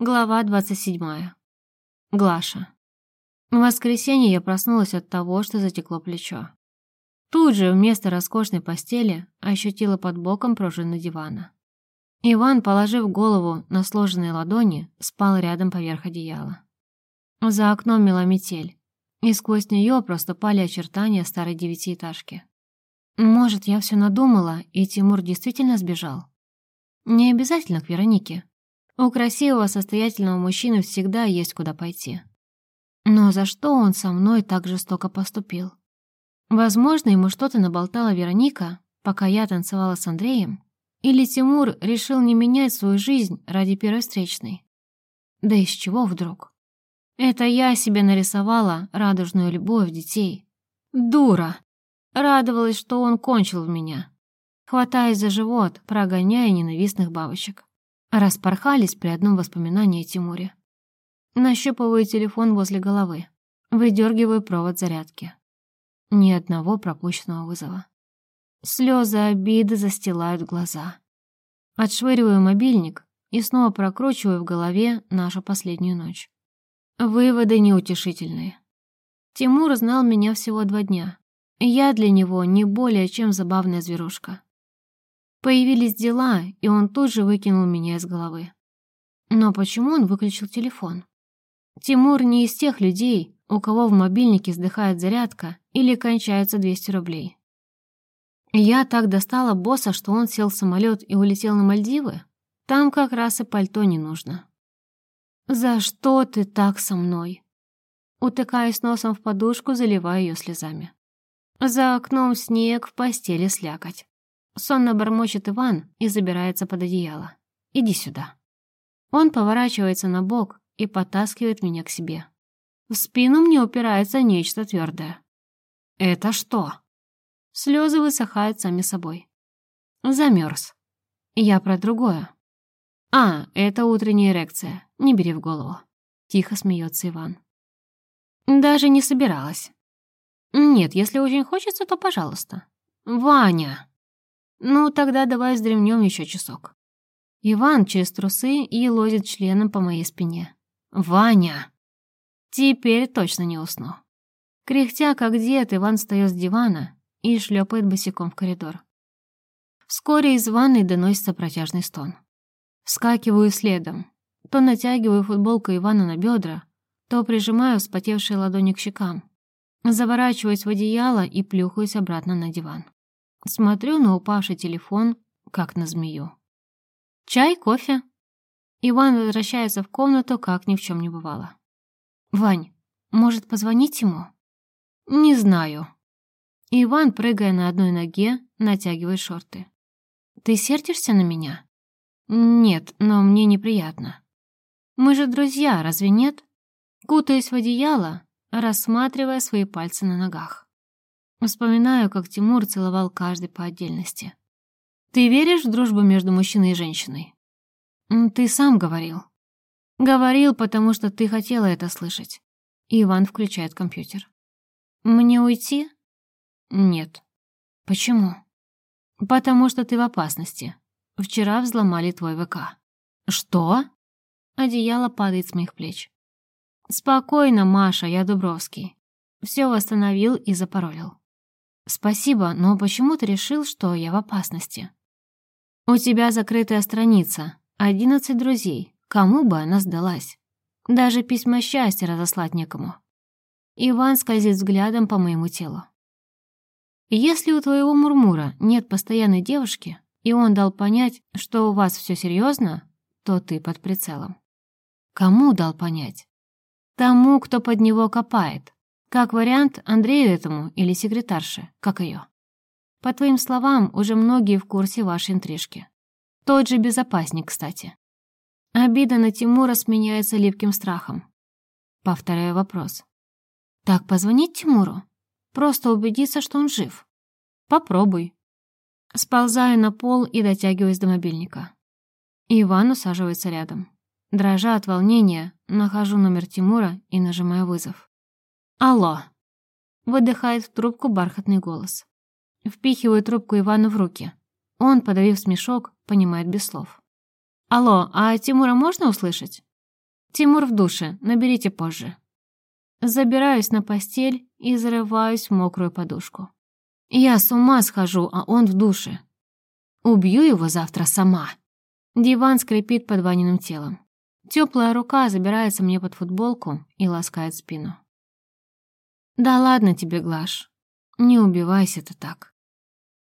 Глава 27. Глаша. В воскресенье я проснулась от того, что затекло плечо. Тут же вместо роскошной постели ощутила под боком пружину дивана. Иван, положив голову на сложенные ладони, спал рядом поверх одеяла. За окном мела метель, и сквозь нее проступали очертания старой девятиэтажки. Может, я все надумала, и Тимур действительно сбежал? Не обязательно к Веронике. У красивого, состоятельного мужчины всегда есть куда пойти. Но за что он со мной так жестоко поступил? Возможно, ему что-то наболтала Вероника, пока я танцевала с Андреем, или Тимур решил не менять свою жизнь ради первой встречной. Да из чего вдруг? Это я себе нарисовала радужную любовь детей. Дура! Радовалась, что он кончил в меня, хватаясь за живот, прогоняя ненавистных бабочек распорхались при одном воспоминании о Тимуре. Нащупываю телефон возле головы, выдергиваю провод зарядки. Ни одного пропущенного вызова. Слезы обиды застилают глаза. Отшвыриваю мобильник и снова прокручиваю в голове нашу последнюю ночь. Выводы неутешительные. Тимур знал меня всего два дня. Я для него не более чем забавная зверушка. Появились дела, и он тут же выкинул меня из головы. Но почему он выключил телефон? Тимур не из тех людей, у кого в мобильнике вздыхает зарядка или кончаются 200 рублей. Я так достала босса, что он сел в самолет и улетел на Мальдивы? Там как раз и пальто не нужно. «За что ты так со мной?» Утыкаясь носом в подушку, заливаю ее слезами. За окном снег, в постели слякоть. Сонно бормочет Иван и забирается под одеяло. «Иди сюда». Он поворачивается на бок и подтаскивает меня к себе. В спину мне упирается нечто твердое. «Это что?» Слезы высыхают сами собой. Замерз. Я про другое. «А, это утренняя эрекция. Не бери в голову». Тихо смеется Иван. Даже не собиралась. Нет, если очень хочется, то пожалуйста. Ваня! «Ну, тогда давай вздремнем еще часок». Иван через трусы и лозит членом по моей спине. «Ваня!» Теперь точно не усну. Кряхтя, как дед, Иван встает с дивана и шлепает босиком в коридор. Вскоре из ванной доносится протяжный стон. Вскакиваю следом. То натягиваю футболку Ивана на бедра, то прижимаю вспотевшие ладони к щекам. Заворачиваюсь в одеяло и плюхаюсь обратно на диван. Смотрю на упавший телефон, как на змею. «Чай, кофе?» Иван возвращается в комнату, как ни в чем не бывало. «Вань, может, позвонить ему?» «Не знаю». Иван, прыгая на одной ноге, натягивает шорты. «Ты сердишься на меня?» «Нет, но мне неприятно». «Мы же друзья, разве нет?» Кутаюсь в одеяло, рассматривая свои пальцы на ногах. Вспоминаю, как Тимур целовал каждый по отдельности. «Ты веришь в дружбу между мужчиной и женщиной?» «Ты сам говорил». «Говорил, потому что ты хотела это слышать». Иван включает компьютер. «Мне уйти?» «Нет». «Почему?» «Потому что ты в опасности. Вчера взломали твой ВК». «Что?» Одеяло падает с моих плеч. «Спокойно, Маша, я Дубровский. Все восстановил и запаролил». «Спасибо, но почему ты решил, что я в опасности?» «У тебя закрытая страница, одиннадцать друзей. Кому бы она сдалась? Даже письма счастья разослать некому». Иван скользит взглядом по моему телу. «Если у твоего Мурмура нет постоянной девушки, и он дал понять, что у вас все серьезно, то ты под прицелом». «Кому дал понять?» «Тому, кто под него копает. Как вариант, Андрею этому или секретарше, как ее. По твоим словам, уже многие в курсе вашей интрижки. Тот же безопасник, кстати. Обида на Тимура сменяется липким страхом. Повторяю вопрос. Так позвонить Тимуру? Просто убедиться, что он жив. Попробуй. Сползаю на пол и дотягиваюсь до мобильника. Иван усаживается рядом. Дрожа от волнения, нахожу номер Тимура и нажимаю вызов. «Алло!» Выдыхает в трубку бархатный голос. Впихиваю трубку Ивану в руки. Он, подавив смешок, понимает без слов. «Алло, а Тимура можно услышать?» Тимур в душе, наберите позже. Забираюсь на постель и зарываюсь в мокрую подушку. Я с ума схожу, а он в душе. Убью его завтра сама. Диван скрипит под Ваниным телом. Теплая рука забирается мне под футболку и ласкает спину. «Да ладно тебе, Глаш, не убивайся ты так».